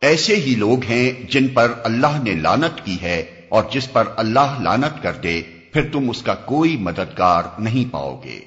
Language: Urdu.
ایسے ہی لوگ ہیں جن پر اللہ نے لانت کی ہے اور جس پر اللہ لانت کر دے، پھر تم اس کا کوئی مددگار نہیں پاؤ گے۔